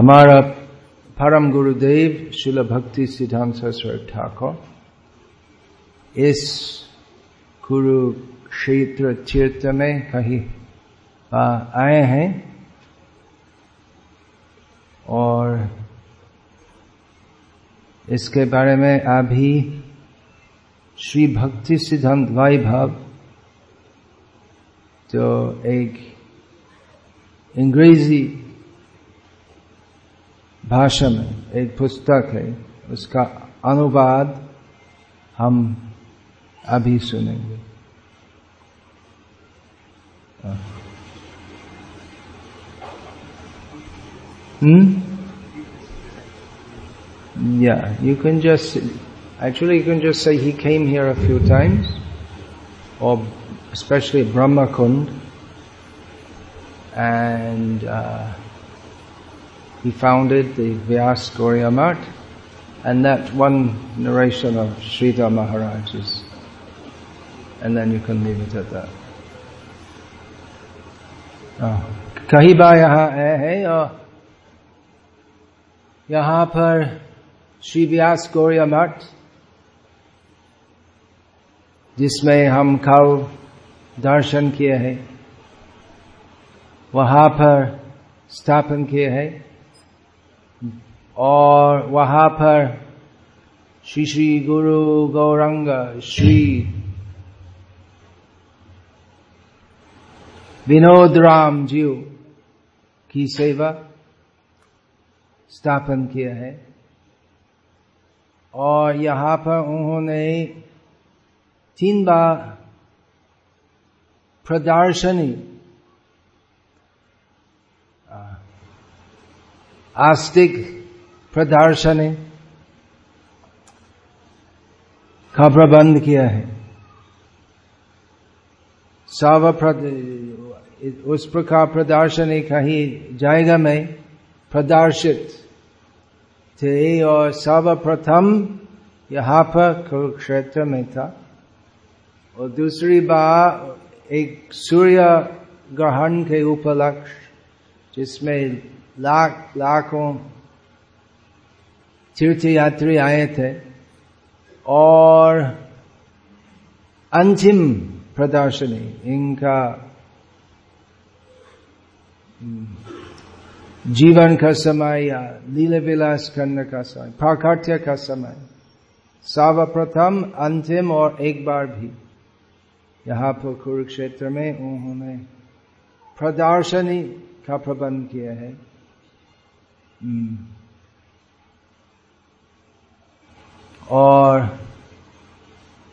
हमारा परम गुरुदेव शिल भक्ति सिद्धांत सरस्वती ठाकुर इस कुरुक्षेत्र क्षेत्र में कहीं आए हैं और इसके बारे में अभी श्री भक्ति सिद्धांत वैभव जो एक अंग्रेज़ी भाषा में एक पुस्तक है उसका अनुवाद हम अभी सुनेंगे Hmm? Yeah, you can just, actually you can just say he came here a few times, or especially Brahma Kund, and uh, he founded the Vyas Gauriya Math, and that one narration of Srita Maharaj is, and then you can leave it at that. कहीं बार यहाँ आए हैं और यहाँ पर श्री व्यास गौरिया मठ जिसमें हम कल दर्शन किए हैं वहां पर स्थापन किए हैं और वहाँ पर श्री श्री गुरु गौरंग श्री विनोद राम जी की सेवा स्थापन किया है। और यहाँ पर उन्होंने तीन बार प्रदर्शनी आस्तिक प्रदर्शनी का प्रबंध किया है। सर्व उस प्रकार प्रदर्शनी कहीं जाएगा में, प्रदर्शित थे और सर्वप्रथम यहाँ पर कुरुक्षेत्र में था। और दूसरी बार एक सूर्य ग्रहण के उपलक्ष्य जिसमें लाख, लाखों तीर्थ यात्री आए थे। और अंतिम प्रदर्शनी, इनका जीवन का समय, या लीला विलास करने का समय, प्राकट्य का समय, सर्वप्रथम, अंतिम और एक बार भी। यहाँ पर कुरुक्षेत्र में उन्होंने प्रदर्शनी का प्रबंध किया है। और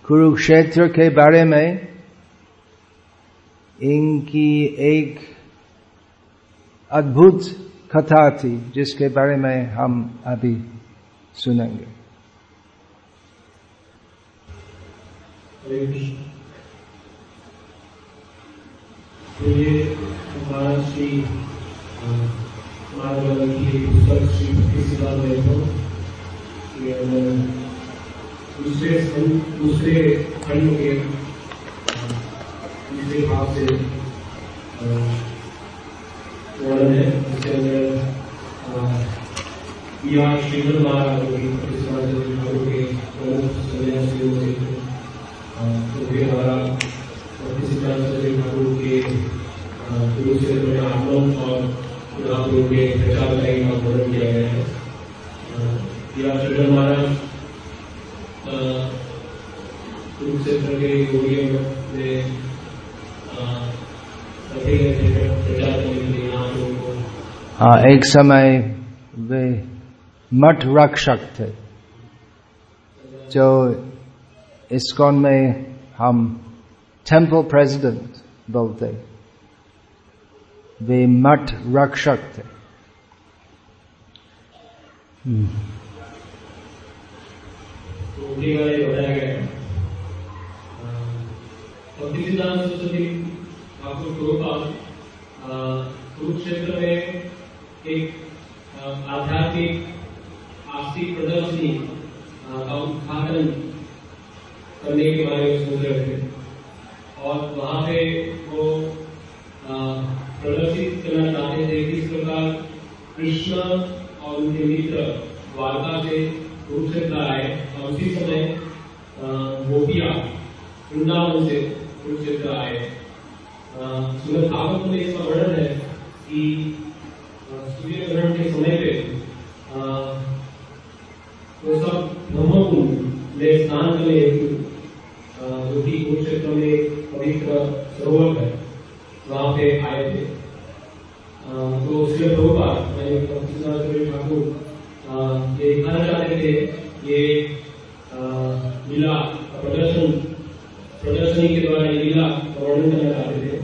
कुरुक्षेत्र के बारे में इनकी एक अद्भुत कथा थी, जिसके बारे में हम अभी सुनेंगे। तो ये दूसरे दूसरे खंड के दूसरे भाव से वर्णन है, जिसके अंदर या श्रीमद महाराज की प्रमुख तो फिर हमारा ठाकुर के गुरु से आगमन और ठाकुर के प्रचार का वर्णन किया गया है। या श्रीमद महाराज हाँ एक समय वे मठ रक्षक थे, जो इस्कॉन में हम टेंपल प्रेसिडेंट बोलते, वे मठ रक्षक थे। तो उनके बारे में बताया गया है और तरह सरस्वती आपको प्रभुपाद कुरुक्षेत्र में एक आध्यात्मिक आर्थिक प्रदर्शनी का उद्घाटन करने के बारे में सोच रहे थे। और वहाँ पे वो प्रदर्शित करना चाहते थे किस प्रकार कृष्ण और उनके मित्र द्वारका से कुरुक्षेत्र आए और उसी समय गोपिया वृंदावन से। कुरुक्षेत्र आए सुगत भागवत में इसका वर्णन है कि सूर्य ग्रहण के समय पे वो सब ब्रह्मकुंड में स्नान करने हेतु जो कि कुरुक्षेत्र में पवित्र सरोवर है, वहाँ पे आए थे। तो श्री प्रभुपाद मैंने ठाकुर ये दिखाना चाहते थे ये लीला प्रदर्शन प्रदर्शनी के द्वारा लीला वर्णन करना चाहते थे।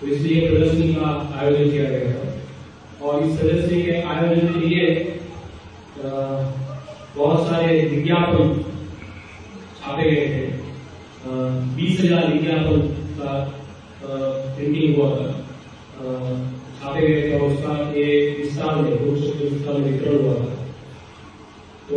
तो इसलिए प्रदर्शनी का आयोजन किया गया था। और इस प्रदर्शनी के आयोजन के लिए बहुत सारे विज्ञापन छापे गए थे। बीस हज़ार विज्ञापन का प्रिंटिंग हुआ था। छापे गए थे और उसका ये विस्तार में विस्तार में वितरण हुआ था। तो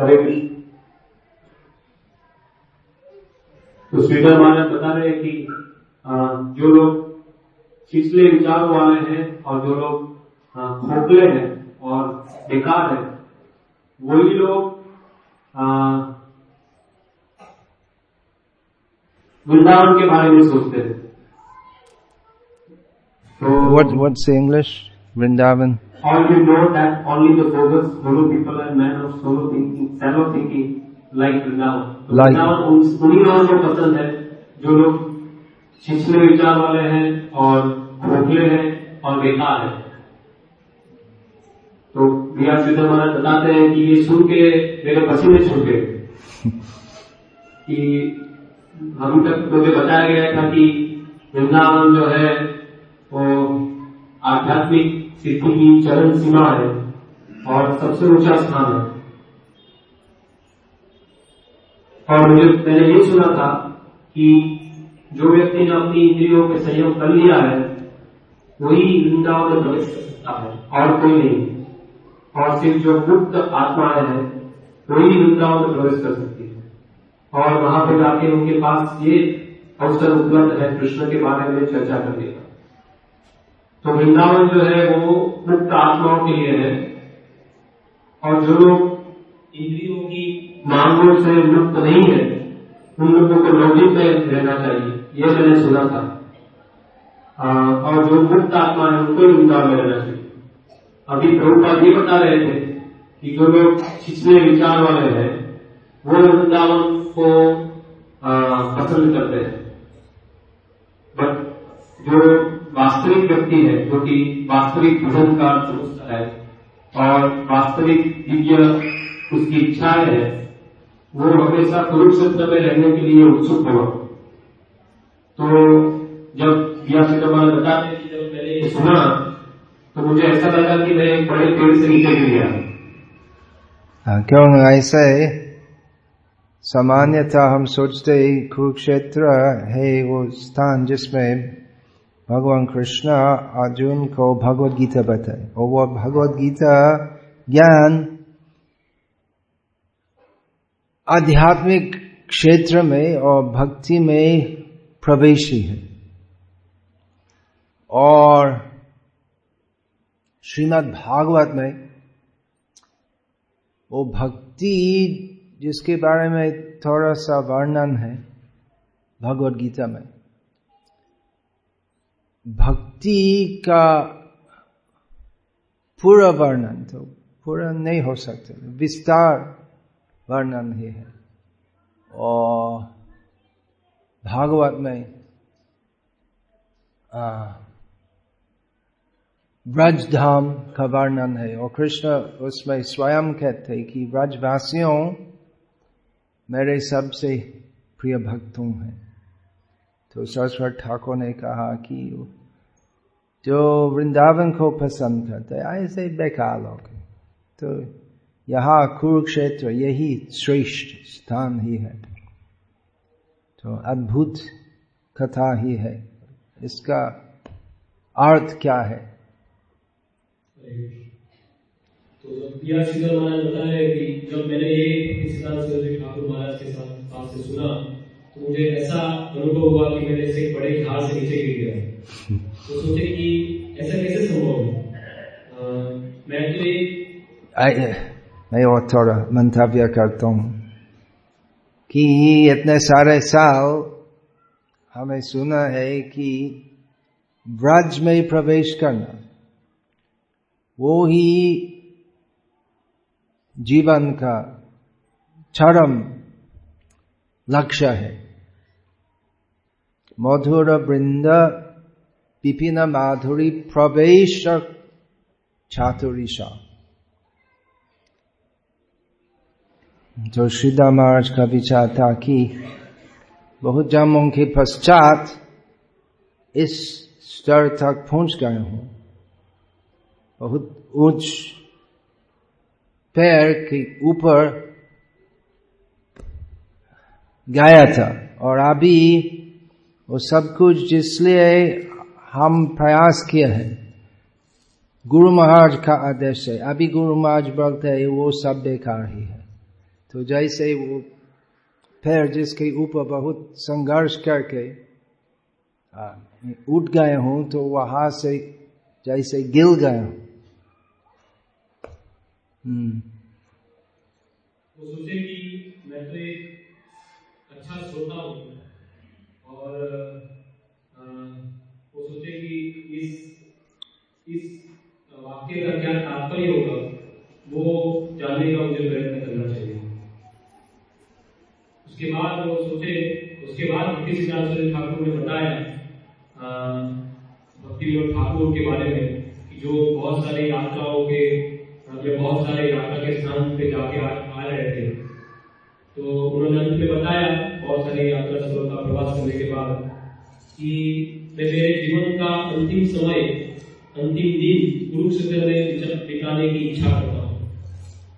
कृष्ण तो श्रीधर महाराज बता रहे कि जो लोग पिछले विचारों वाले हैं और जो लोग खोखले हैं और बेकार है वही लोग वृंदावन के बारे में सोचते हैं। So, what what's the English? Vrindavan. All you know that only the focus solo people and men of solo thinking, shallow thinking, like Vrindavan. तो वृंदावन उन्हीं लोगों को पसंद है जो लोग छिछले विचार वाले हैं और खोखले हैं और बेकार हैं तो बिहार सिद्ध महाराज बताते हैं कि ये सुन के मेरे पसीने छूट गए कि अभी तक मुझे बताया गया था कि वृंदावन जो है वो आध्यात्मिक सिद्धि की चरण सीमा है और सबसे ऊँचा स्थान है। और मुझे मैंने ये सुना था कि जो व्यक्ति ने अपनी इंद्रियों के संयम कर लिया है, वही वृंदावन में प्रवेश कर सकता है और कोई नहीं। और सिर्फ़ जो गुप्त आत्माएँ हैं, वही वृंदावन में प्रवेश कर सकती है। और वहाँ पर जाके उनके पास ये अवसर उपलब्ध है, कृष्ण के बारे में चर्चा करने का। तो वृंदावन जो है वो मुक्त आत्माओं के लिए है। और जो लोग इंद्रियों की मांगों से मुक्त नहीं है उन लोगों को लौकिक में रहना चाहिए ये मैंने सुना था। आ, और जो मुक्त आत्मा है उनको वृंदावन में रहना चाहिए। अभी प्रभुपाद ये बता रहे थे कि जो लोग छिछले विचार वाले हैं वो वृंदावन को पसंद करते हैं। बट जो वास्तविक व्यक्ति है जो कि वास्तविक भजन का समझता है और वास्तविक दिव्य उसकी इच्छाएँ है वो हमेशा कुरुक्षेत्र में रहने के लिए उत्सुक हुआ तो जब यह सिद्धमान बताते जब मैंने सुना तो मुझे ऐसा लगा कि मैं एक बड़े पेड़ से नीचे गिर गया। हाँ, क्यों? ऐसा है सामान्यतः हम सोचते कुरुक्षेत्र है वो स्थान जिसमें भगवान कृष्ण अर्जुन को भगवत गीता बताए और वो भगवत गीता ज्ञान आध्यात्मिक क्षेत्र में और भक्ति में प्रवेशी है और श्रीमद् भागवत में वो भक्ति जिसके बारे में थोड़ा सा वर्णन है भगवत गीता में भक्ति का पूरा वर्णन तो पूरा नहीं हो सकते। विस्तार वर्णन ही है। और भागवत में ब्रज धाम का वर्णन है और कृष्ण उसमें स्वयं कहते हैं कि ब्रजवासियों मेरे सबसे प्रिय भक्तों हैं। तो सरस्वत ठाकुर ने कहा कि जो वृंदावन को पसंद करते ऐसे बेकार लोग। तो यहाँ कुरुक्षेत्र यही श्रेष्ठ स्थान ही है। तो अद्भुत कथा ही है। इसका अर्थ क्या है? तो जब मैंने ये के साथ सुना तो मुझे ऐसा अनुभव हुआ कि मैंने इसे बड़े घास से नीचे गिर गया। तो सोचे कि ऐसा कैसे संभव है? मैं तो एक मैं और थोड़ा मंतव्य करता हूँ कि इतने सारे साल हमें सुना है कि ब्रज में प्रवेश करना, वो ही जीवन का चरम लक्ष्य है। मधुर वृंद विपिन माधुरी प्रवेश छातुरीशा जो श्रीदा महाराज का विचार था कि बहुत जन्मों के पश्चात इस स्तर तक पहुँच गए हूँ। बहुत उच्च पैर के ऊपर गाया था। और अभी वो सब कुछ जिसलिए हम प्रयास किए हैं, गुरु महाराज का आदेश है। अभी गुरु महाराज बोलते हैं वो सब बेकार ही है। तो जैसे वो फिर जिसके ऊपर बहुत संघर्ष करके उठ गए हूँ तो वहाँ से जैसे गिल गए हूँ। हम्म। मैं तो अच्छा श्रोता हूँ और वो सोचे कि इस इस वाक्य का क्या तात्पर्य होगा वो जानने का मुझे प्रयत्न करना चाहिए। उसके बाद वो सोचे उसके बाद भक्ति सिद्धांत ठाकुर ने बताया भक्ति विनोद ठाकुर के बारे में कि जो बहुत सारे यात्राओं के जो बहुत सारे यात्रा के स्थान पे जाके आ, आ रहे थे तो उन्होंने अंत बताया बहुत सारे यात्रा स्थलों का प्रवास करने के बाद कि मेरे जीवन का अंतिम समय, अंतिम दिन कुरुक्षेत्र में बिताने की इच्छा करता हूँ।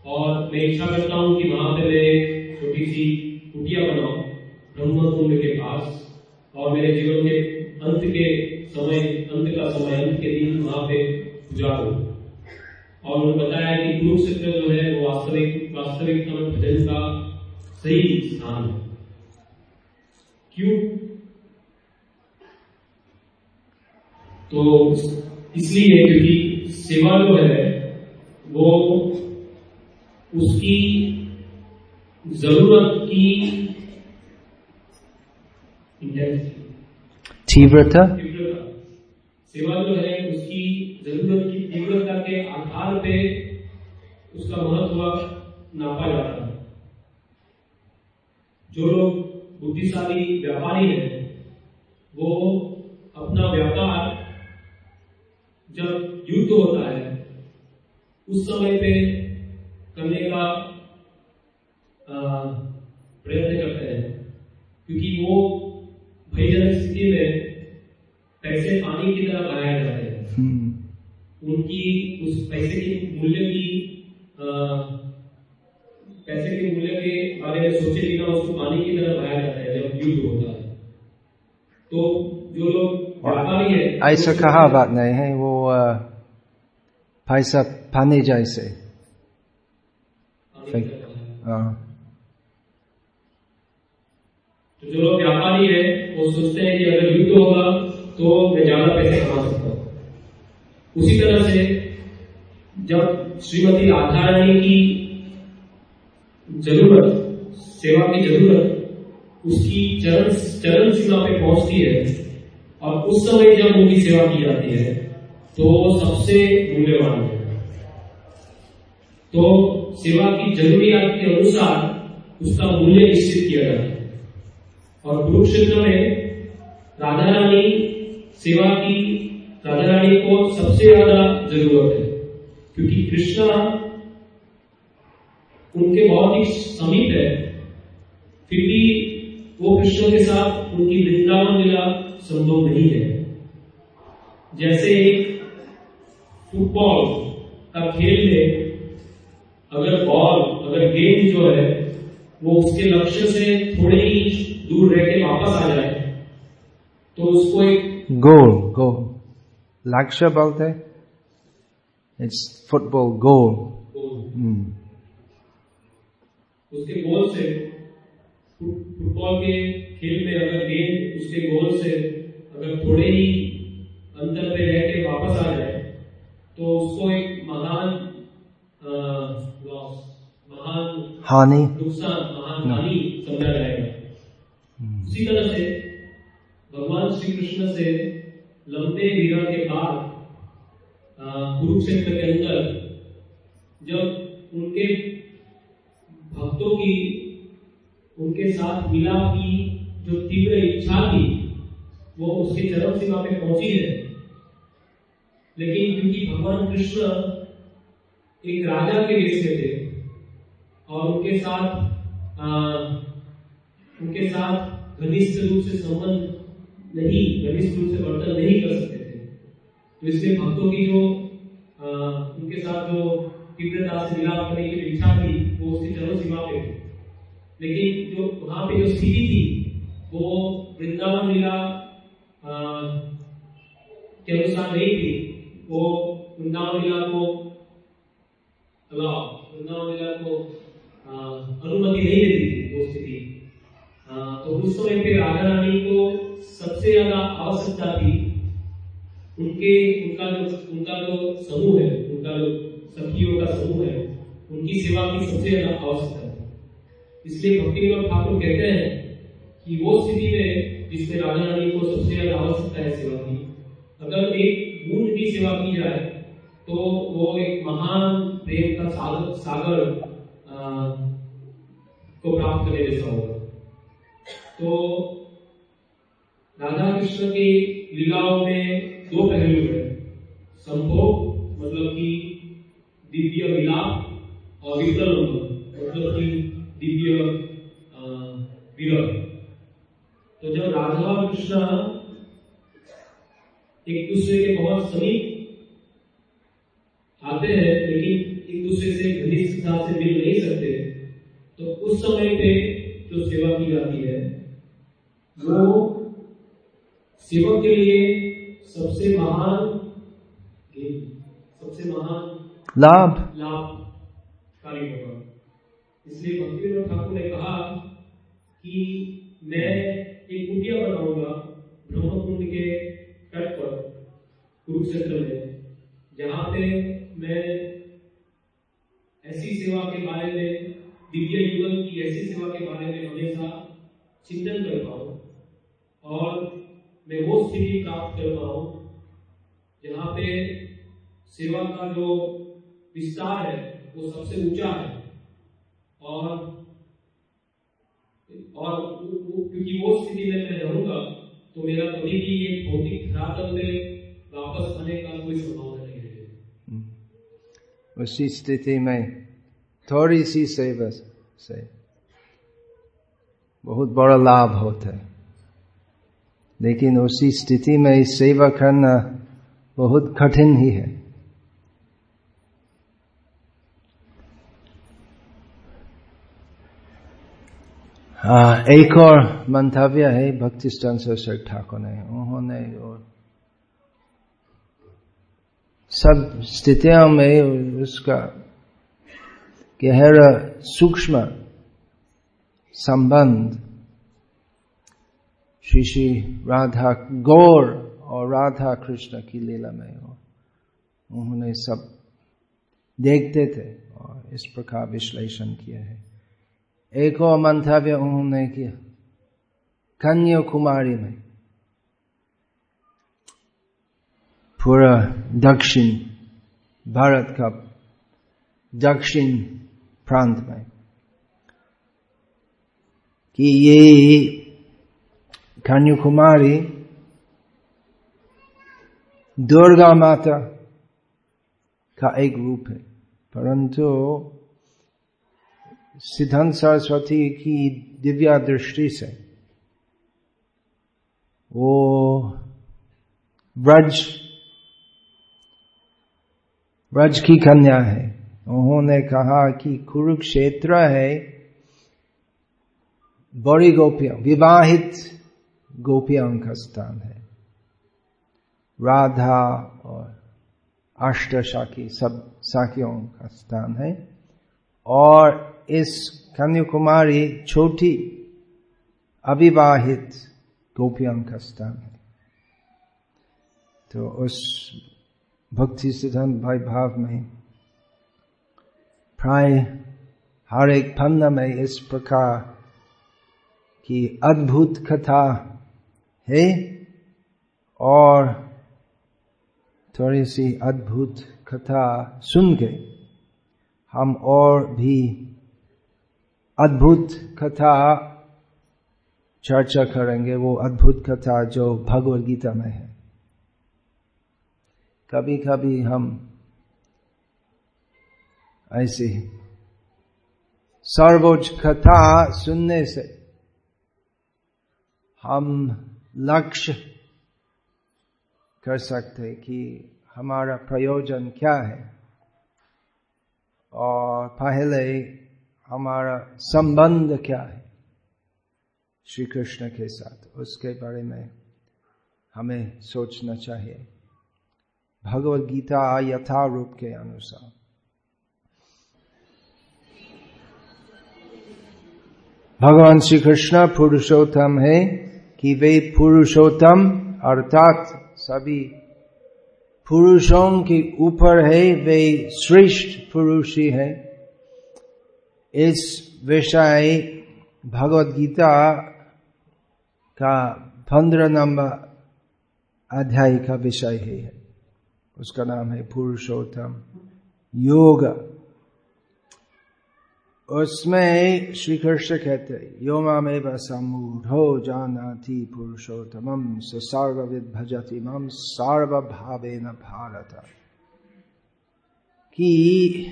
और मैं इच्छा करता हूँ कि वहाँ पे मैं छोटी सी कुटिया बनाऊ ब्रह्म कुंड के पास, और मेरे जीवन के अंत के समय, अंत का समय, अंत के दिन वहाँ पे गुजारू और उन्होंने बताया कि कुरुक्षेत्र जो है वो वास्तविक वास्तविक का सही स्थान है क्यों? तो इसलिए क्योंकि सेवा जो है वो उसकी ज़रूरत की तीव्रता? सेवा जो है उसकी ज़रूरत की तीव्रता के आधार पे उसका महत्व नापा जाता है जो लोग बुद्धिशाली व्यापारी हैं वो अपना व्यापार जब युद्ध होता है उस समय पे करने का प्रयत्न करते हैं। क्योंकि वो भयजनक स्थिति में पैसे पानी की तरह बनाए जाते हैं। हम्म। उनकी उस पैसे के मूल्य की पैसे के मूल्य के बारे में सोचे बिना उसको पानी की तरह बनाया जाता है जब युद्ध होता है। तो जो लोग व्यापारी है ऐसा कहा बात नहीं है वो पैसा पानी जैसे हाँ। तो जो लोग व्यापारी है वो सोचते हैं कि अगर युद्ध होगा तो मैं ज़्यादा पैसे कमा सकता हूँ। उसी तरह से जब श्रीमती राधा रानी की ज़रूरत सेवा की ज़रूरत उसकी चरण चरण सीमा पे पहुँचती है और उस समय जब उनकी सेवा की जाती है तो वो सबसे मूल्यवान है तो सेवा की जरूरियात के अनुसार उसका मूल्य निश्चित किया जाता है। और कुरुक्षेत्र में राधा रानी सेवा की राधा रानी को सबसे ज़्यादा ज़रूरत है, क्योंकि कृष्णा उनके बहुत ही समीप है। फिर भी वो कृष्ण के साथ उनकी वृंदावन लीला संभव नहीं है। जैसे फुटबॉल का खेल में अगर बॉल अगर गेंद जो है वो उसके लक्ष्य से थोड़े ही दूर रह के वापस आ जाए तो उसको एक गोल गोल लक्ष्य बोलते इट्स फुटबॉल गोल उसके गोल से फुटबॉल के खेल में अगर गेंद उसके गोल से अगर थोड़े ही अंतर पे रह के वापस आ जाए तो उसको एक महान लॉस महान हानि। नुकसान महान हानि समझा जाएगा। उसी तरह से भगवान श्री कृष्ण से लंबे विरह के बाद कुरुक्षेत्र के अंदर जब उनके भक्तों की उनके साथ मिलाप की जो तीव्र इच्छा थी वो उसके चरम सीमा पे पहुँची है लेकिन क्योंकि भगवान कृष्ण एक राजा के में थे और उनके साथ आ, उनके साथ घनिष्ठ रूप से संबंध नहीं घनिष्ठ रूप से वर्तन नहीं कर सकते थे। तो इसलिए भक्तों की जो आ, उनके साथ जो तीव्रता से मिलाप करने की इच्छा थी वो उसकी चरम सीमा पे थी लेकिन जो वहाँ पे जो स्थिति थी वो वृंदावन लीला के अनुसार नहीं थी। वो वृंदावन लीला को अलाव वृंदावन लीला को अनुमति नहीं देती थी वो स्थिति। तो उस समय पे राजा रानी को सबसे ज़्यादा आवश्यकता थी उनके, उनका जो उनका जो समूह है, उनका जो सखियों का समूह है, उनकी सेवा की सबसे ज़्यादा आवश्यकता थी। इसलिए भक्ति ठाकुर कहते हैं कि वो स्थिति में जिसमें राजा रानी को सबसे ज़्यादा आवश्यकता है सेवा की, अगर एक की सेवा की जाए तो वो एक महान प्रेम का सागर सागर को प्राप्त करने जैसा होगा। तो राधा कृष्ण की लीलाओं में दो पहलू है। संभोग मतलब कि दिव्य विलाप और विकल मतलब कि दिव्य विरह तो जब राधा कृष्ण एक दूसरे के बहुत समीप आते हैं लेकिन एक दूसरे से घनिष्ठता से मिल नहीं सकते। तो उस समय पे जो सेवा की जाती है वो सेवक के लिए सबसे महान सबसे महान लाभ। लाभ कार्य होगा। इसलिए भक्ति ठाकुर ने कहा कि मैं एक कुटिया बनाऊँगा ब्रह्मकुंड के तट पर कुरुक्षेत्र में। जहाँ पे मैं ऐसी सेवा के बारे में, दिव्य युगल की ऐसी सेवा के बारे में हमेशा चिंतन कर पाऊँ और मैं वो स्थिति प्राप्त कर पाऊँ जहाँ पे सेवा का जो विस्तार है, वो सबसे ऊँचा है। और और क्योंकि वो स्थिति में मैं रहूँगा तो मेरा कभी भी ये भौतिक उसी स्थिति में थोड़ी सी सेवा से बहुत बड़ा लाभ होता है। लेकिन उसी स्थिति में सेवा करना बहुत कठिन ही है। हाँ एक और मंतव्य है, भक्ति सर ठाकुर ने। उन्होंने और सब स्थितियों में उसका गहरा सूक्ष्म संबंध श्री श्री राधा गौर और राधा कृष्ण की लीला में हो, उन्होंने सब देखते थे और इस प्रकार विश्लेषण किया है। एक और मंतव्य उन्होंने किया, कन्याकुमारी में। पूरा दक्षिण भारत का दक्षिण प्रांत में कि ये कन्याकुमारी दुर्गा माता का एक रूप है। परंतु सिद्धांत सरस्वती की दिव्या दृष्टि से वो ब्रज ब्रज की कन्या है। उन्होंने कहा कि कुरुक्षेत्र है। बड़ी गोपियाँ, विवाहित गोपियों का स्थान है। राधा और अष्ट साखी सब साखियों का स्थान है। और इस कन्याकुमारी छोटी अविवाहित गोपियों का स्थान है। तो उस भक्ति सिद्धांत भाई भाव में। प्राय हर एक पन्ना में इस प्रकार की अद्भुत कथा है और थोड़ी सी अद्भुत कथा सुन के हम और भी अद्भुत कथा चर्चा करेंगे। वो अद्भुत कथा जो भगवद गीता में है। कभी कभी हम ऐसे सर्वोच्च कथा सुनने से हम लक्ष्य कर सकते कि हमारा प्रयोजन क्या है। और पहले हमारा संबंध क्या है श्री कृष्ण के साथ, उसके बारे में हमें सोचना चाहिए। भगवत गीता यथा रूप के अनुसार। भगवान श्री कृष्ण पुरुषोत्तम है कि वे पुरुषोत्तम, अर्थात सभी पुरुषों के ऊपर है, वे श्रेष्ठ पुरुष ही। है इस विषय भगवत गीता का पंद्रह नंबर अध्याय का विषय ही है। उसका नाम है पुरुषोत्तम। योग। उसमें श्री कृष्ण कहते योमा समूढ़ो जाना थी पुरुषोत्तम सर्वविद भजति मम सार्वभावे न भारत। कि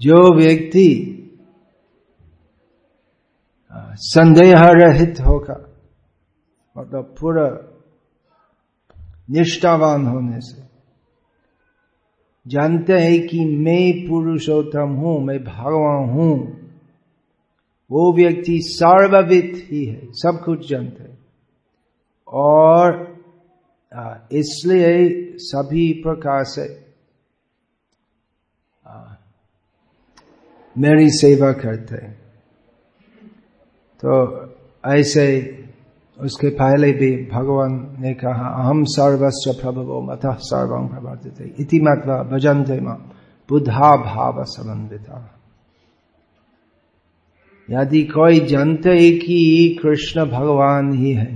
जो व्यक्ति संदेह रहित होगा मतलब पूरा निष्ठावान होने से। जानते हैं कि मैं पुरुषोत्तम हूँ, मैं भगवान हूँ। वो व्यक्ति सर्वविद ही है, सब कुछ जानते हैं। और इसलिए सभी प्रकार से मेरी सेवा करते हैं। तो ऐसे उसके पहले भी भगवान ने कहा अहम सर्वस्व प्रभवो मत सर्वं प्रवर्तित। इति मत्वा भजनते बुधा भाव समन्विता। यदि कोई जानते कि कृष्ण भगवान ही है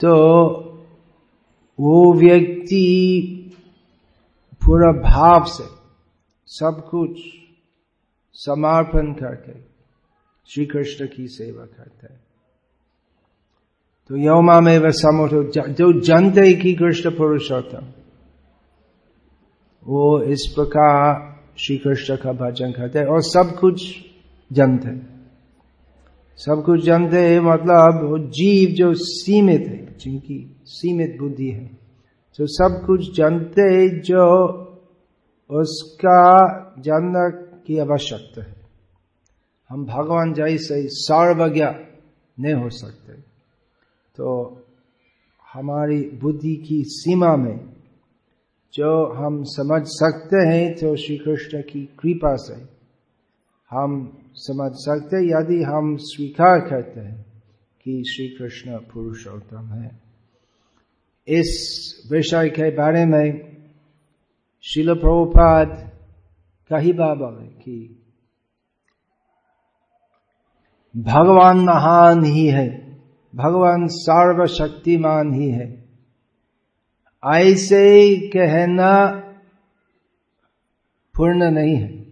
तो वो व्यक्ति पूरा भाव से सब कुछ समर्पण करके श्री कृष्ण की सेवा करते हैं। तो यौमा में वह समोटो जो जानते कि कृष्ण पुरुषोत्तम वो इस प्रकार श्री कृष्ण का भजन करते और सब कुछ जानते सब कुछ जानते मतलब वो जीव जो सीमित है जिनकी सीमित बुद्धि है तो सब कुछ जानते जो उसका जानना की आवश्यकता है हम भगवान जैसे सर्वज्ञ नहीं हो सकते तो हमारी बुद्धि की सीमा में जो हम समझ सकते हैं तो श्री कृष्ण की कृपा से हम समझ सकते यदि हम स्वीकार करते हैं कि श्री कृष्ण पुरुषोत्तम है। इस विषय के बारे में शिल प्रभुपाद कही बाबा है कि भगवान महान ही है। भगवान सर्वशक्तिमान ही है। ऐसे कहना पूर्ण नहीं है।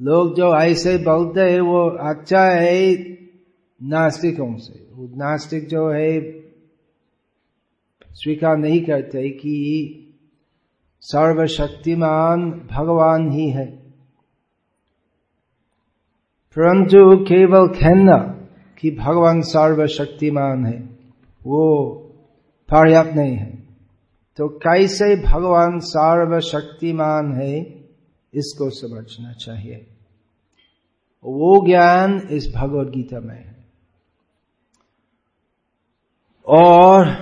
लोग जो ऐसे बोलते हैं, वो अच्छा है नास्तिकों से। नास्तिक जो है, स्वीकार नहीं करते कि सर्वशक्तिमान भगवान ही है। परंतु केवल कहना कि भगवान सर्वशक्तिमान है। वो पर्याप्त नहीं है। तो कैसे भगवान सर्वशक्तिमान है, इसको समझना चाहिए। वो ज्ञान इस भगवत गीता में है। और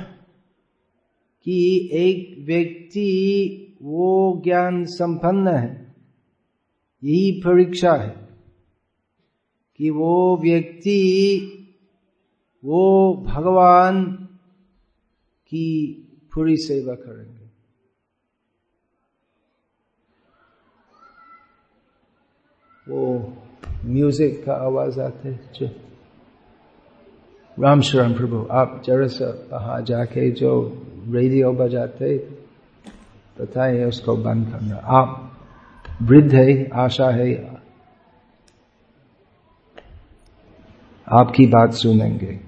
कि एक व्यक्ति वो ज्ञान संपन्न है, यही परीक्षा है। कि वो व्यक्ति, वो भगवान की पूरी सेवा करेंगे। वो म्यूज़िक का आवाज़ आते जो राम शरण प्रभु, आप जरा सा वहाँ जाके जो रेडियो बजाते बताए उसको बंद करना। आप वृद्ध है, आशा है आपकी बात सुनेंगे।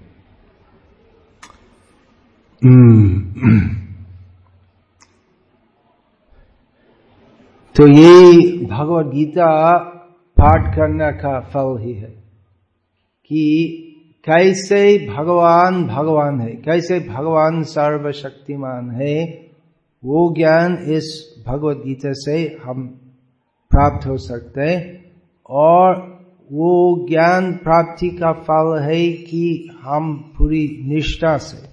तो ये भगवत गीता पाठ करने का फल ही है कि कैसे भगवान भगवान है, कैसे भगवान सर्वशक्तिमान है, वो ज्ञान इस भगवत गीता से हम प्राप्त हो सकते हैं और वो ज्ञान प्राप्ति का फल है कि हम पूरी निष्ठा से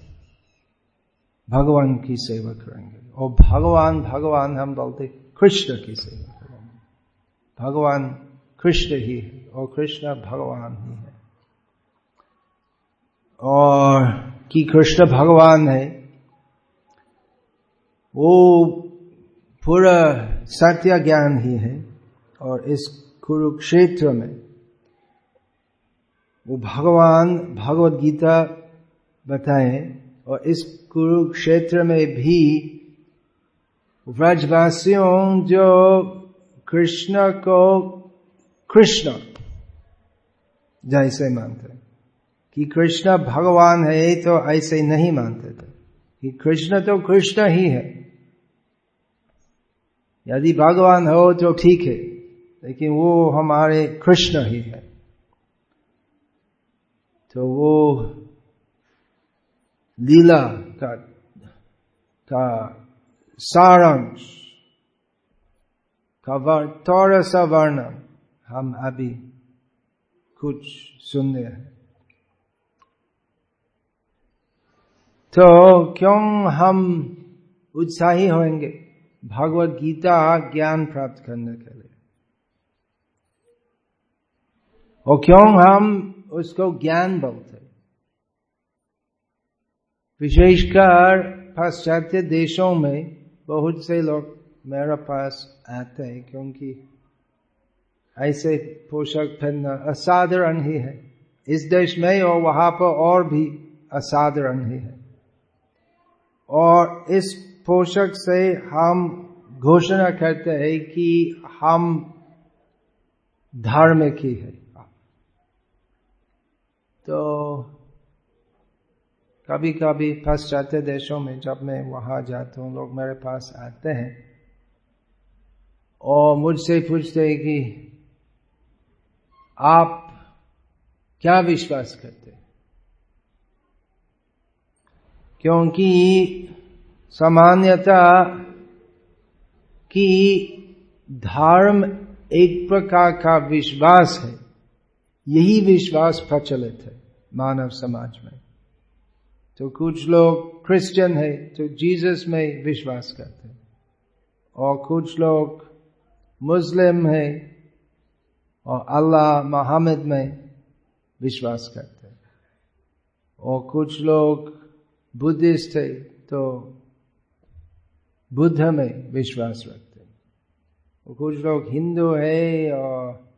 भगवान की सेवा करेंगे। और भगवान भगवान हम बोलते कृष्ण की सेवा करेंगे। भगवान कृष्ण ही है और कृष्ण भगवान ही है। और कि कृष्ण भगवान है, वो पूरा सत्य ज्ञान ही है और इस कुरुक्षेत्र में वो भगवान भगवत गीता बताए और इस कुरुक्षेत्र में भी व्रजवासियों जो कृष्ण को कृष्ण, जैसे मानते कि कृष्ण भगवान है तो ऐसे नहीं मानते थे कि कृष्ण तो कृष्ण ही है। यदि भगवान हो तो ठीक है, लेकिन वो हमारे कृष्ण ही है। तो वो लीला का का सारांश, का थोड़ा सा वर्णन हम अभी कुछ सुनने हैं। तो क्यों हम उत्साही होंगे भगवत गीता ज्ञान प्राप्त करने के लिए? और क्यों हम उसको ज्ञान बोलते विशेषकर पाश्चात्य देशों में बहुत से लोग मेरे पास आते हैं क्योंकि ऐसे पोशाक पहनना असाधारण ही है। इस देश में और वहाँ पर और भी असाधारण ही है। और इस पोषक से हम घोषणा करते हैं कि हम धार्मिक ही है। तो कभी कभी पाश्चात्य देशों में जब मैं वहाँ जाता हूँ, लोग मेरे पास आते हैं और मुझसे पूछते हैं कि आप क्या विश्वास करते क्योंकि सामान्यता कि धर्म एक प्रकार का विश्वास है। यही विश्वास प्रचलित है मानव समाज में। तो कुछ लोग क्रिश्चियन है तो जीसस में विश्वास करते हैं। और कुछ लोग मुस्लिम है, और अल्लाह मोहम्मद में विश्वास करते हैं। और कुछ लोग बुद्धिस्ट है तो बुद्ध में विश्वास रखते हैं। और कुछ लोग हिंदू है, और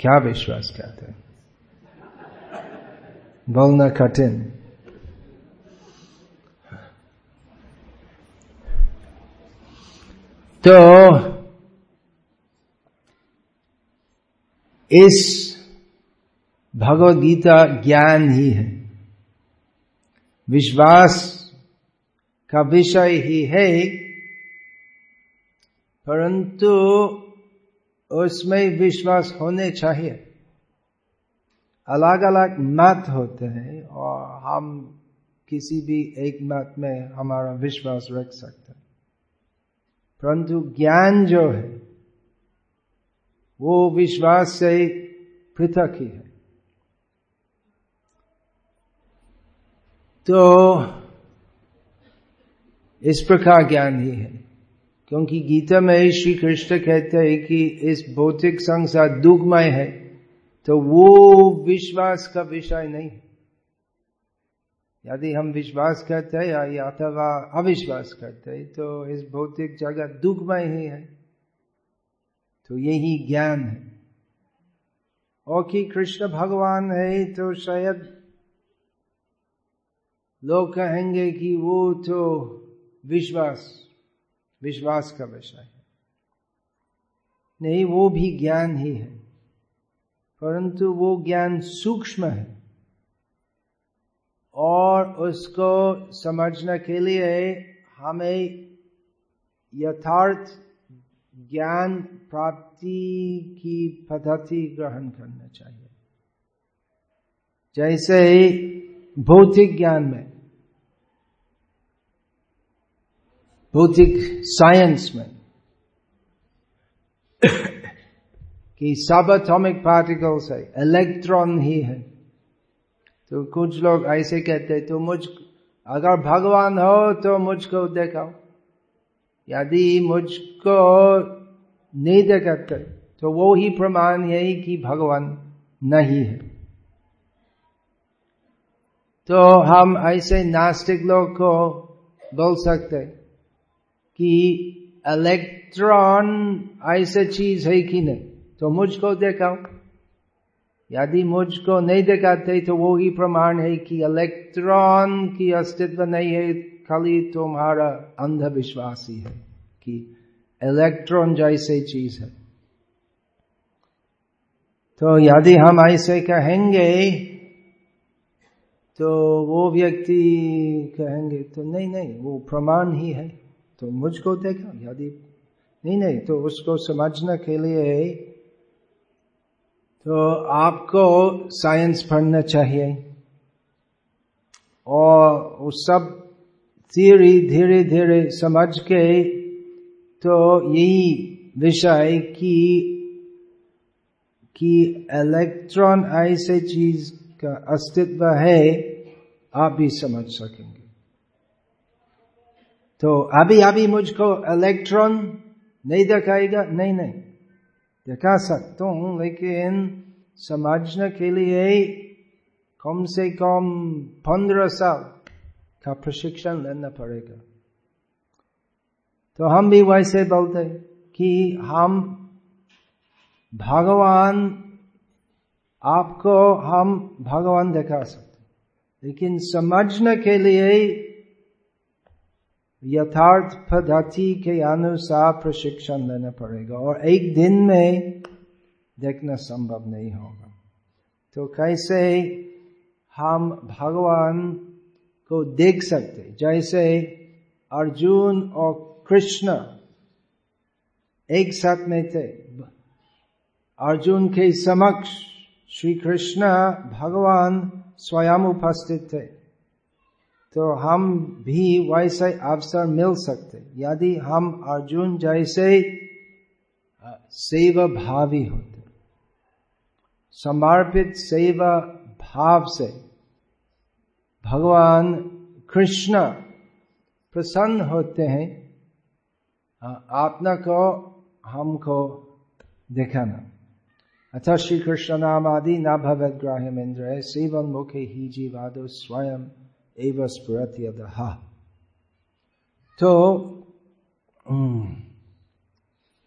क्या विश्वास कहते हैं? बोलना कठिन। तो इस भगवत गीता ज्ञान ही है। विश्वास का विषय ही है। परंतु उसमें विश्वास होने चाहिए। अलग अलग मत होते हैं और हम किसी भी एक मत में हमारा विश्वास रख सकते हैं। परंतु ज्ञान जो है, वो विश्वास से पृथक ही है। तो इस प्रकार ज्ञान ही है। क्योंकि गीता में श्री कृष्ण कहते हैं कि इस भौतिक संसार दुखमय है तो वो विश्वास का विषय नहीं यदि हम विश्वास करते हैं या अथवा अविश्वास करते हैं तो इस भौतिक जगह दुखमय ही है। तो यही ज्ञान है। और कि कृष्ण भगवान है तो शायद लोग कहेंगे कि वो तो विश्वास विश्वास का विषय है। नहीं, वो भी ज्ञान ही है, परंतु वो ज्ञान सूक्ष्म है और उसको समझने के लिए हमें यथार्थ ज्ञान प्राप्ति की पद्धति ग्रहण करना चाहिए। जैसे भौतिक ज्ञान में भौतिक साइंस में। कि सब एटॉमिक पार्टिकल्स है इलेक्ट्रॉन ही है। तो कुछ लोग ऐसे कहते तो मुझ, अगर भगवान हो तो मुझको देखाओ। यदि मुझको नहीं देखते तो वो ही प्रमाण यही कि भगवान नहीं है। तो हम ऐसे नास्तिक लोग को बोल सकते कि इलेक्ट्रॉन ऐसे चीज़ है कि नहीं? तो मुझको देखाओ। यदि मुझको नहीं दिखाते तो वो ही प्रमाण है कि इलेक्ट्रॉन की अस्तित्व नहीं है। खाली तुम्हारा अंधविश्वास ही है कि इलेक्ट्रॉन जैसे चीज़ है। तो यदि हम ऐसे कहेंगे तो वो व्यक्ति कहेंगे तो नहीं नहीं, वो प्रमाण ही है। तो मुझको देखा, यदि नहीं नहीं तो उसको समझने के लिए तो आपको साइंस पढ़ना चाहिए। और वो सब थियरी धीरे धीरे समझ के तो यही विषय की, कि इलेक्ट्रॉन ऐसे चीज़ का अस्तित्व है, आप भी समझ सकेंगे। तो अभी अभी मुझको इलेक्ट्रॉन नहीं दिखाएगा। नहीं नहीं। दिखा सकता हूँ लेकिन समझने के लिए कम से कम पंद्रह साल का प्रशिक्षण लेना पड़ेगा। तो हम भी वैसे बोलते कि हम, भगवान, आपको हम भगवान दिखा सकते लेकिन समझने के लिए यथार्थ पद्धति के अनुसार प्रशिक्षण लेना पड़ेगा और एक दिन में देखना संभव नहीं होगा तो कैसे हम भगवान को देख सकते जैसे अर्जुन और कृष्ण एक साथ में थे अर्जुन के समक्ष श्री कृष्ण भगवान स्वयं उपस्थित थे तो हम भी वैसे अवसर मिल सकते। यदि हम अर्जुन जैसे सेवा भावी होते, समर्पित सेवा भाव से भगवान कृष्ण प्रसन्न होते हैं आत्मा को, हमको दिखाना। अतः श्री कृष्ण नाम आदि न भवत ग्राह्य इंद्र सेवन मुखे ही जीवादो स्वयं। एव स्फुरत तो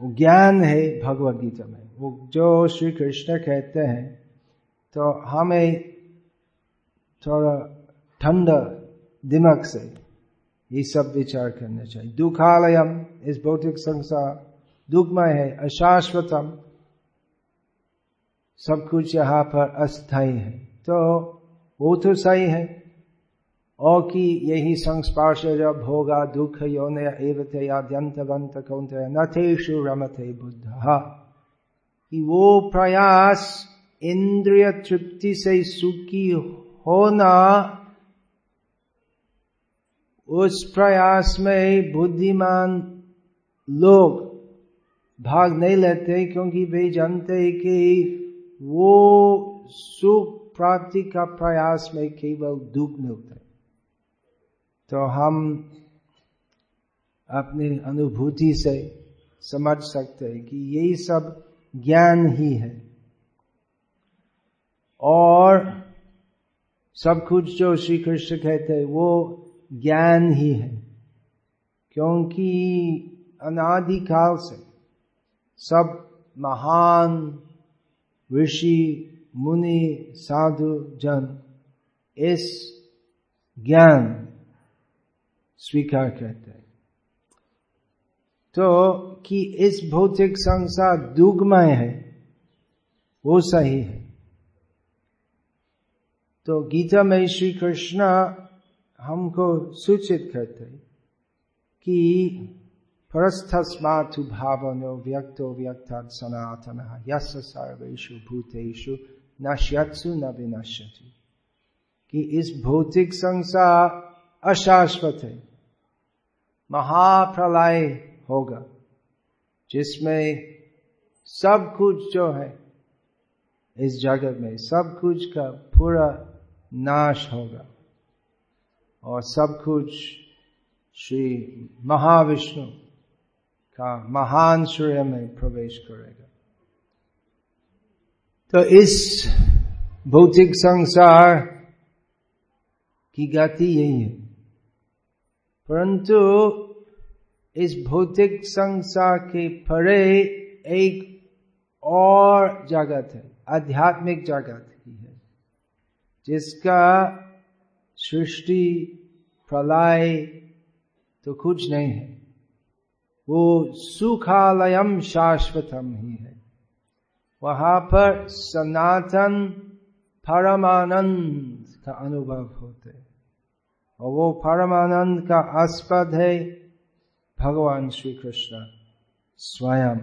वो ज्ञान है भगवत गीता में। वो जो श्री कृष्ण कहते हैं तो हमें थोड़ा ठंडा दिमाग से ये सब विचार करना चाहिए। दुखालयम इस भौतिक संसार, दुखमय है, अशाश्वतम, सब कुछ यहाँ पर अस्थाई है। तो वो तो सही है और कि यही संस्पर्श जब होगा दुख योन एवते आद्यंतवंत कौंते न तेषु रमते बुद्ध कि वो प्रयास इंद्रिय तृप्ति से सुखी होना उस प्रयास में बुद्धिमान लोग भाग नहीं लेते क्योंकि वे जानते कि वो सुख प्राप्ति का प्रयास में केवल दुख मिलता है तो हम अपनी अनुभूति से समझ सकते हैं कि यही सब ज्ञान ही है। और सब कुछ जो श्री कृष्ण कहते हैं, वो ज्ञान ही है। क्योंकि अनादिकाल से सब महान ऋषि, मुनि, साधु, जन, इस ज्ञान स्वीकार करते हैं। तो कि इस भौतिक संसार दुग्मय है, वो सही है। तो गीता में श्री कृष्ण हमको सूचित करते कि परस्थस्मातु भावनो व्यक्तो व्यक्ता सनातन यस सर्वेशु भूतेषु नश्यत्सु न विनश्यति। कि इस भौतिक संसार अशाश्वत है। महाप्रलय होगा, जिसमें सब कुछ जो है, इस जगत में सब कुछ का पूरा नाश होगा। और सब कुछ श्री महाविष्णु का महान सूर्य में प्रवेश करेगा। तो इस भौतिक संसार की गति यही है। परंतु इस भौतिक संसार के परे एक और जगत है, आध्यात्मिक जगत ही है, जिसका सृष्टि, प्रलय तो कुछ नहीं है। वो सुखालयम शाश्वतम ही है। वहाँ पर सनातन परमानंद का अनुभव होते और वो परमानंद का आस्पद है। भगवान श्री कृष्ण स्वयं।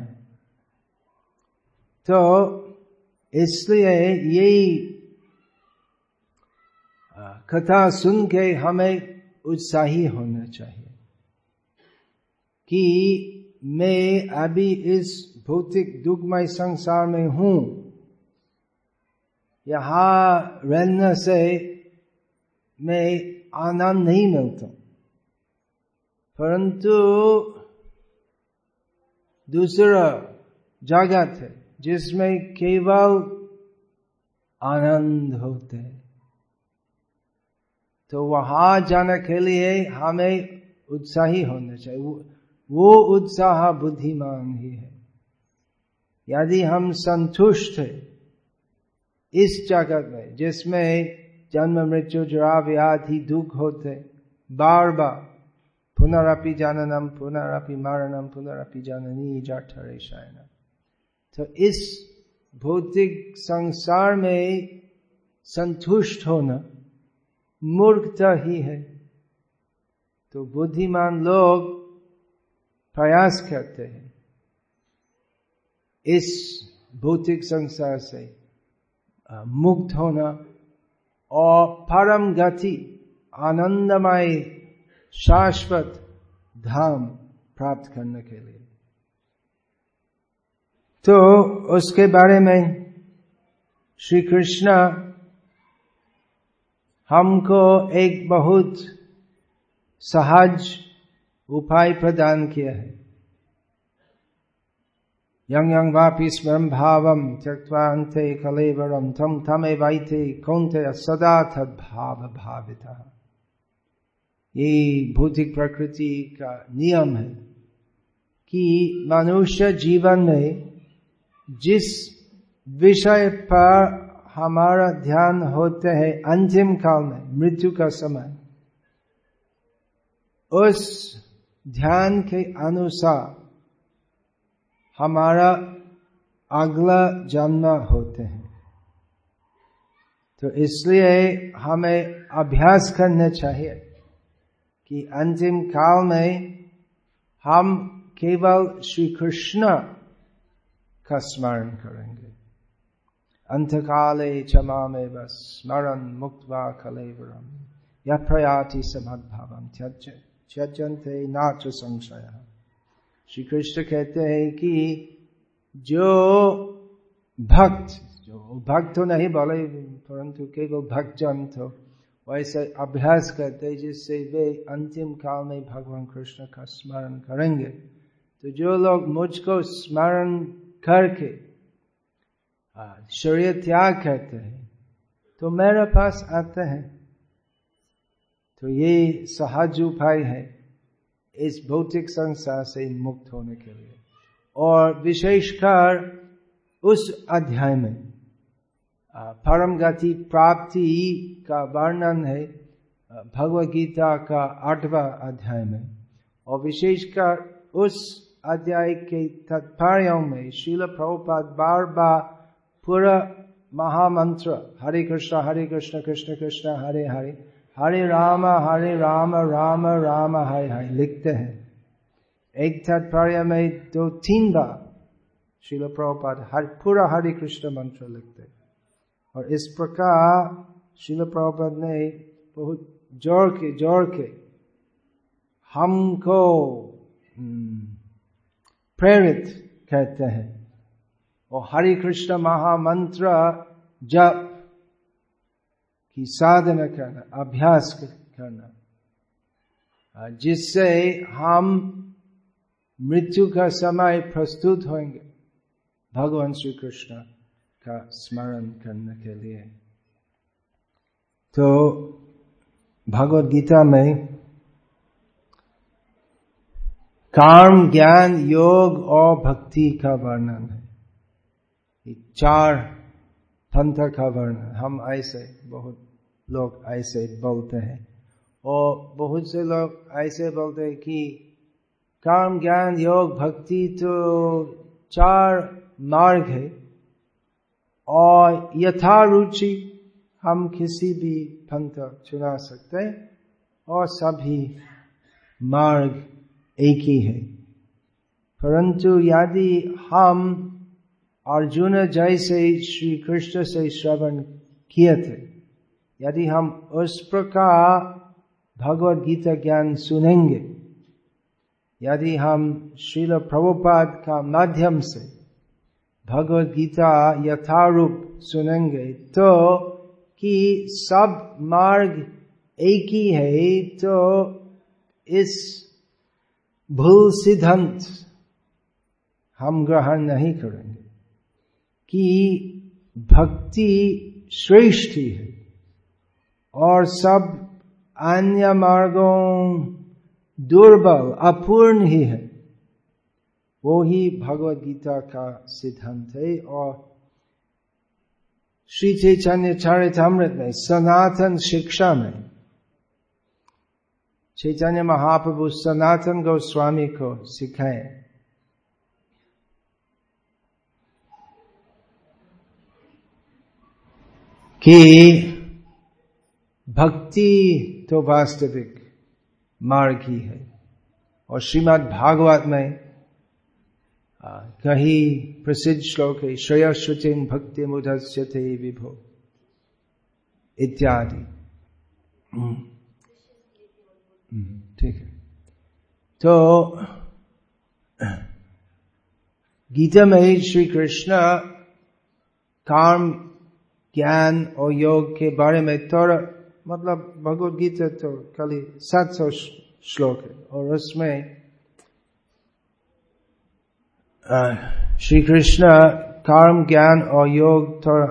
तो इसलिए यही कथा सुन के हमें उत्साही होना चाहिए कि मैं अभी इस भौतिक दुखमय संसार में हूँ। यहाँ रहने से मैं आनंद नहीं मिलता। परंतु दूसरा जगत है जिसमें केवल आनंद होते। तो वहाँ जाने के लिए हमें उत्साही होना चाहिए। वो, वो उत्साह बुद्धिमान ही है। यदि हम संतुष्ट है इस जगत में जिसमें जन्म मृत्यु जरा व्याधि दुख होते। बार बार पुनरअपि जाननम पुनरअपि मरणम पुनरअपि जाननी जाठरे शायन। तो इस भौतिक संसार में संतुष्ट होना मूर्खता ही है। तो बुद्धिमान लोग प्रयास करते हैं इस भौतिक संसार से मुक्त होना। और परम गति आनंदमय शाश्वत धाम प्राप्त करने के लिए। तो उसके बारे में श्री कृष्ण हमको एक बहुत सहज उपाय प्रदान किया है। यंग यंग वापि स्वयं अंते कलेवरम थम थमे वैते कौंते सदा तद भाव भाविता ये भौतिक प्रकृति का नियम है कि मनुष्य जीवन में जिस विषय पर हमारा ध्यान होते है अंतिम काल में मृत्यु का समय उस ध्यान के अनुसार हमारा अगला जन्म होते हैं। तो इसलिए हमें अभ्यास करना चाहिए कि अंतिम काल में हम केवल श्री कृष्ण का स्मरण करेंगे। अंत अंतकाले क्षमा में बस स्मरण मुक्त व कलेवरम। या प्रयाति समद्भावम त्यजंते नाच संशय। श्री कृष्ण कहते हैं कि जो भक्त जो भक्त तो नहीं बोले, परंतु केवल भक्त जन तो वैसे अभ्यास करते जिससे वे अंतिम काल में भगवान कृष्ण का स्मरण करेंगे। तो जो लोग मुझको स्मरण करके शरीर त्याग करते हैं तो मेरे पास आते हैं। तो ये सहज उपाय है। इस भौतिक संसार से मुक्त होने के लिए। और विशेषकर उस अध्याय में परम गति प्राप्ति का वर्णन है भगवत गीता का आठवा अध्याय में। और विशेषकर उस अध्याय के तात्पर्यों में शिल प्रभुपाद बार बार पूरा महामंत्र, हरे कृष्ण हरे कृष्ण कृष्ण कृष्ण, हरे हरे हरे राम हरे राम राम राम हरे हरे लिखते हैं। एक तात्पर्य में दो तीन बार शिल प्रभुपाद हर पूरा हरे कृष्ण मंत्र लिखते और इस प्रकार शिल प्रभुपद ने बहुत ज़ोर के ज़ोर के हमको हम्म, प्रेरित कहते हैं। और हरे कृष्ण महामंत्र जप की साधना करना, अभ्यास करना। जिससे हम मृत्यु का समय प्रस्तुत होंगे, भगवान श्री कृष्ण का स्मरण करने के लिए। तो भगवत गीता में काम, ज्ञान, योग और भक्ति का वर्णन है। चार पंथ का वर्णन हम ऐसे बहुत लोग ऐसे बोलते हैं। और बहुत से लोग ऐसे बोलते हैं कि कर्म ज्ञान, योग, भक्ति तो चार मार्ग है। और यथारुचि हम किसी भी पंथ चुना सकते हैं और सभी मार्ग एक ही है। परंतु यदि हम अर्जुन जैसे श्री कृष्ण से श्रवण किए थे यदि हम उस प्रकार भगवत गीता ज्ञान सुनेंगे, यदि हम श्रील प्रभुपाद का माध्यम से भगवत गीता यथारूप सुनेंगे तो कि सब मार्ग एक ही है तो इस भूल सिद्धांत हम ग्रहण नहीं करेंगे कि भक्ति श्रेष्ठ है। और सब अन्य मार्गों दुर्बल, अपूर्ण ही है। वो ही भगवत गीता का सिद्धांत है और श्री चैतन्य चरितमृत में, सनातन शिक्षा में, चैतन्य महाप्रभु सनातन गोस्वामी को सिखाए। कि भक्ति तो वास्तविक मार्ग ही है। और श्रीमद् भागवत में कहीं प्रसिद्ध श्लोक है श्रेय शुचिन भक्ति मुदस्य थे विभो इत्यादि। हम्म। हम्म, ठीक है। तो गीता में श्री कृष्ण काम ज्ञान और योग के बारे में थोड़ा मतलब भगवत गीता तो खाली सात सौ श्लोक है और उसमें श्री कृष्ण कर्म, ज्ञान और योग थोड़ा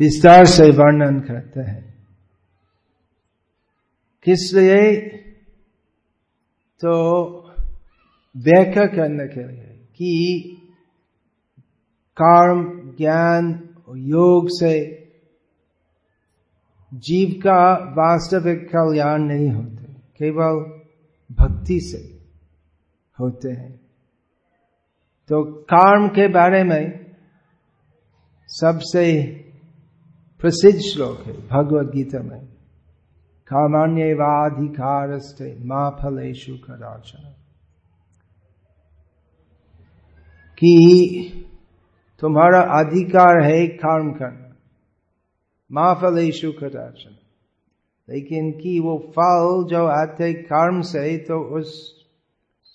विस्तार से वर्णन करते हैं। किस लिए? तो व्याख्या करने के लिए कि कर्म, ज्ञान योग से जीव का वास्तविक कल्याण नहीं होते, केवल भक्ति से होते हैं। तो कर्म के बारे में सबसे प्रसिद्ध श्लोक है भगवत गीता में कामान्यवाधिकार माँ फलेशु कदाचन। कि तुम्हारा अधिकार है कर्म करना। माँ फलेशु कदाचन लेकिन कि वो फल जो आते कर्म से तो उस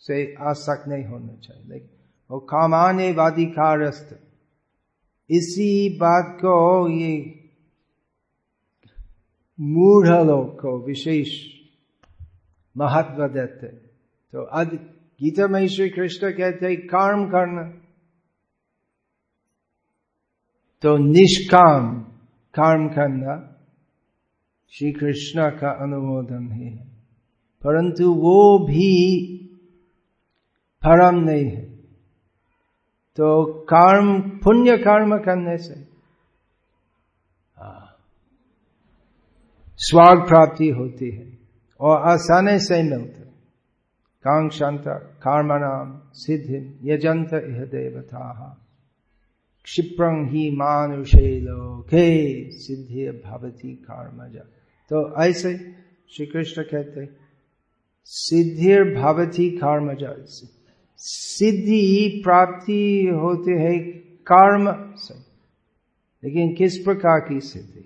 से आसक्त नहीं होना चाहिए लेकिन वो कामाने वादिकारस्त इसी बात को ये मूढ़ लोग को विशेष महत्व देते तो अद गीता में श्री कृष्ण कहते कर्म करना तो निष्काम कर्म करना श्री कृष्ण का अनुमोदन ही है परंतु वो भी परम नहीं है तो कर्म पुण्य कर्म करने से स्वाग प्राप्ति होती है और आसानी से मिलते कांक्षांत कर्म नाम सिद्धि यजंत यह देवता क्षिप्रंग ही मानुषे लोके सिद्धि भवती कर्मज। तो ऐसे श्री कृष्ण कहते सिद्धिर भवती कर्मज। सिद्धि प्राप्ति होते है कर्म से। लेकिन किस प्रकार की सिद्धि?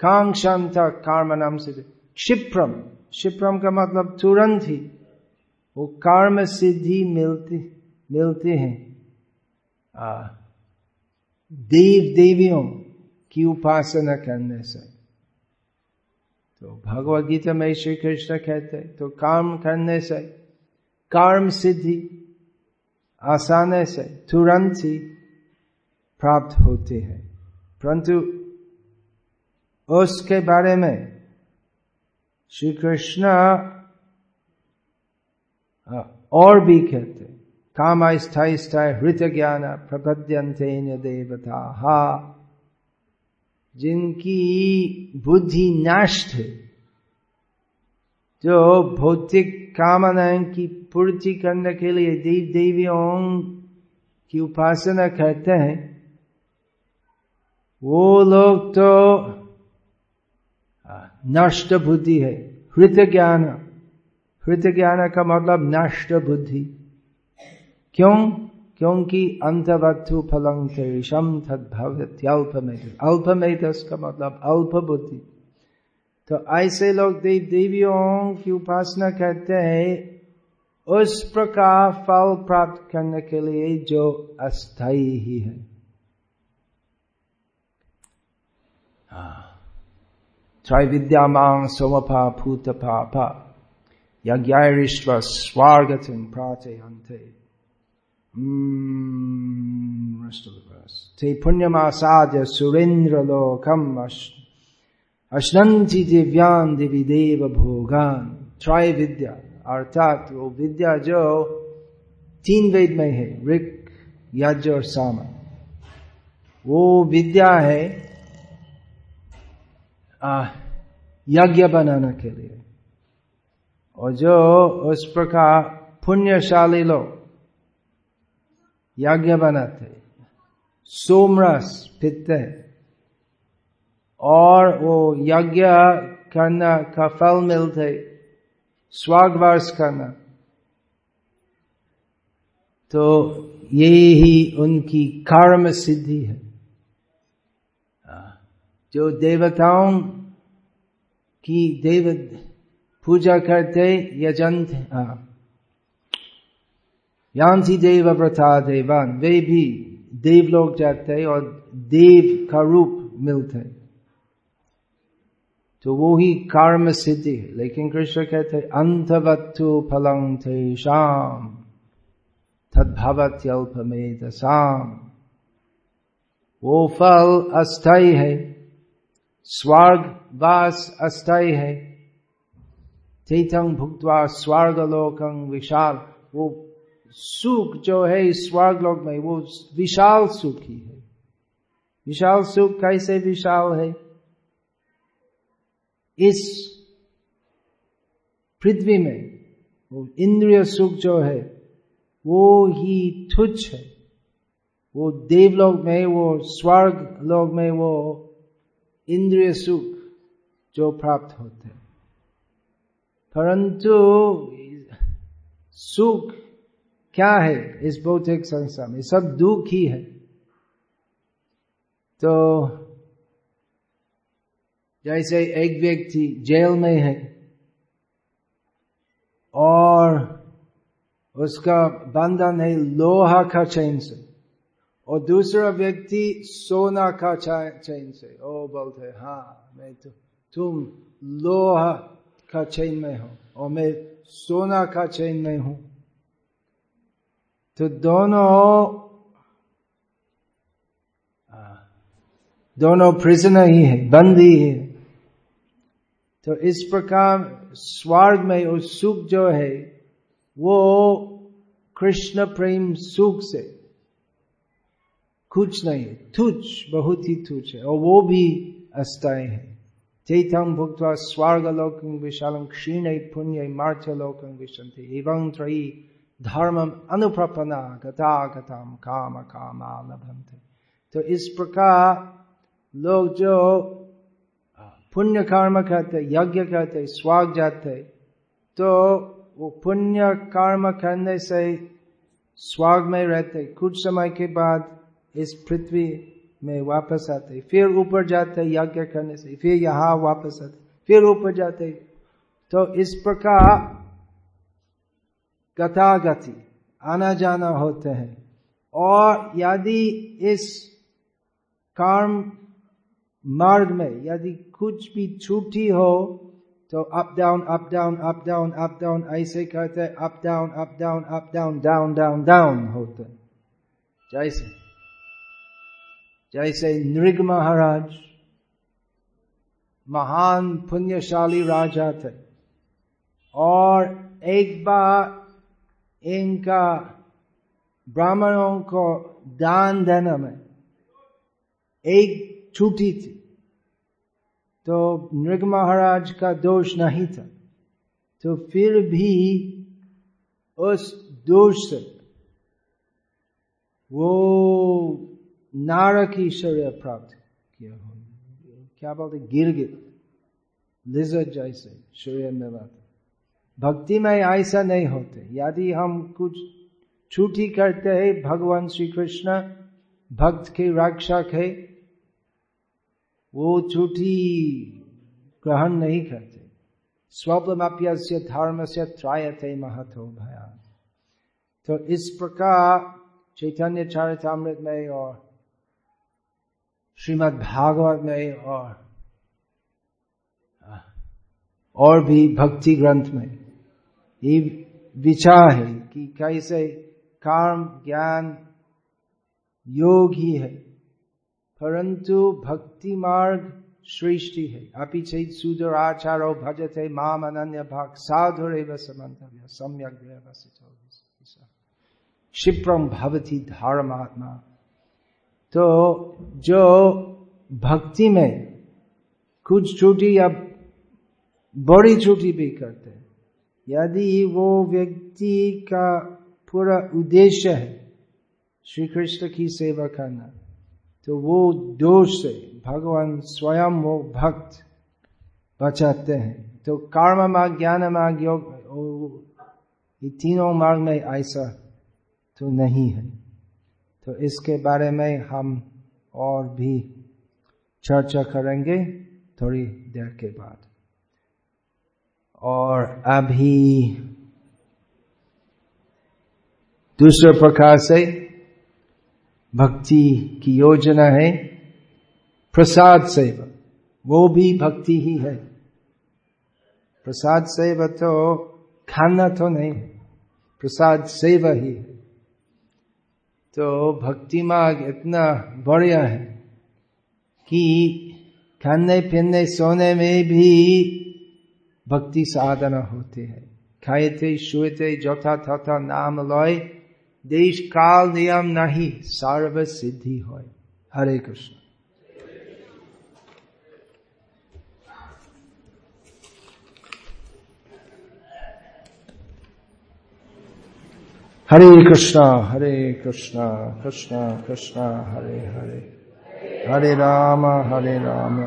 कांक्षांता कर्म नाम सिद्धि क्षिप्रम। क्षिप्रम का मतलब तुरंत ही वो कर्म सिद्धि मिलती, मिलते हैं। देव देवियों की उपासना करने से तो भगवत गीता में श्री कृष्ण कहते तो काम करने से कर्म सिद्धि आसानी से तुरंत ही प्राप्त होती है परंतु उसके बारे में श्री कृष्ण और भी कहते काम स्थायी स्थायी हृत ज्ञान प्रपद्यंते देवता हा जिनकी बुद्धि नष्ट जो भौतिक कामनाएँ की पूर्ति करने के लिए देव देवियों की उपासना करते हैं, वो लोग तो नष्ट बुद्धि है। हृत ज्ञान हृत ज्ञान का मतलब नष्ट बुद्धि। क्यों? क्योंकि अंतवत्थु फलं तेषम तद्भवत्यल्पमेत अल्पमेत का मतलब अल्प बुद्धि तो ऐसे लोग देव देवियों की उपासना करते हैं, उस प्रकार फल प्राप्त करने के लिए जो अस्थाई ही है। त्रैविद्यामां सोमपा भूत पापा यज्ञारिष्व स्वार्गतिम प्राचयन्ते ते पुण्यमासाद्य सुरेन्द्रलोकम् अश्नन्ति दिव्यान देवी देव भोगान त्रय विद्या अर्थात वो विद्या जो तीन वेद में है ऋक यज्ञ और साम वो विद्या है यज्ञ बनाने के लिए और जो उस प्रकार पुण्यशाली लोग यज्ञ बनाते सोमरस पीते और वो यज्ञ करना का फल मिलते स्वागवर्ष करना तो ये ही उनकी कर्म सिद्धि है। जो देवताओं की देव पूजा करते यजंत यांसी देव व्रता देवान वे भी देव लोग जाते और देव का रूप मिलते तो वो ही कर्म सिद्धि है लेकिन कृष्ण कहते अंतवत्तु फलं थे शाम तद्भवत्यल्पमेत साम वो फल अस्थाई है स्वर्ग वास अस्थाई है तीर्थं भुक्वा स्वर्गलोकं विशाल वो सुख जो है स्वर्ग लोक में, वो विशाल सुख ही है। विशाल सुख कैसे विशाल है? इस पृथ्वी में वो इंद्रिय सुख जो है, वो ही तुच्छ है। वो देवलोक में, वो स्वर्ग लोक में वो इंद्रिय सुख जो प्राप्त होते हैं। परंतु सुख क्या है? इस भौतिक संसार में सब दुख ही है। तो जैसे एक व्यक्ति जेल में है और उसका बंधन है लोहा का चैन से, और दूसरा व्यक्ति सोना का चैन से, ओ बोलते हाँ मैं तो तुम लोहा का चैन में हो, और मैं सोना का चैन में हूँ। तो दोनों दोनों प्रिजनर ही है, बंदी है तो इस प्रकार स्वर्ग में उस सुख जो है, वो कृष्ण प्रेम सुख से कुछ नहीं है तुच्छ, बहुत ही तुच्छ है। और वो भी अस्थायी है। चैतम भुक्त स्वर्ग लोक विशाल क्षीण पुण्य मार्थलोक विशंति एवं त्रयी धर्म अनुप्रपना काम काम तो इस प्रकार लोग जो पुण्य कर्म करते यज्ञ करते स्वाग जाते तो वो पुण्य कर्म करने से स्वाग में रहते कुछ समय के बाद इस पृथ्वी में वापस आते फिर ऊपर जाते यज्ञ करने से फिर यहाँ वापस आते फिर ऊपर जाते तो इस प्रकार गतागति आना जाना होते हैं। और यदि इस कर्म मार्ग में यदि कुछ भी छूटी हो तो up down up down up down up down ऐसे कहते up down up down up down down down down होते जैसे जैसे नृग महाराज, महान पुण्यशाली राजा थे, और एक बार इनका ब्राह्मणों को दान देने में एक छूटी थी। तो नृग महाराज का दोष नहीं था। तो फिर भी उस दोष से वो नारक ईश्वर्य प्राप्त किया। क्या बोलते गिर गिर लिजत जैसे शरीर में बात भक्ति में ऐसा नहीं होते। यदि हम कुछ छूटी करते हैं, भगवान श्री कृष्ण भक्त के रक्षक है, वो छुट्टी ग्रहण नहीं करते। स्वप्नप्य धर्म से त्रायते महत्व भया तो इस प्रकार चैतन्य चरितमृत में और श्रीमद् भागवत में और और भी भक्ति ग्रंथ में ये विचार है कि कैसे कर्म ज्ञान, योग ही है। परंतु भक्ति मार्ग श्रेष्ठी है। अपि चेत सुदर आचारो भजते माम अन्य भाग साधुर सम्यक क्षिप्रम भवती धर्मात्मा। तो जो भक्ति में कुछ छुट्टी या बड़ी छुट्टी भी करते यदि वो व्यक्ति का पूरा उद्देश्य है श्री कृष्ण की सेवा करना तो वो दोष से भगवान स्वयं वो भक्त बचाते हैं। तो कर्म मार्ग, ज्ञान मार्ग, योग तीनों मार्ग में ऐसा तो नहीं है। तो इसके बारे में हम और भी चर्चा करेंगे थोड़ी देर के बाद। और अभी दूसरे प्रकार से भक्ति की योजना है, प्रसाद सेवा। वो भी भक्ति ही है। प्रसाद सेवा तो खाना तो नहीं, प्रसाद सेवा ही है। तो भक्ति मार्ग इतना बढ़िया है कि खाने पीने, सोने में भी भक्ति साधना होते हैं। खाएते थे जथा, तथा, नाम लय, देश काल नियम नहीं सर्व सिद्धि हो हरे कृष्ण। हरे कृष्णा हरे कृष्णा कृष्णा कृष्णा, हरे हरे। हरे राम हरे राम।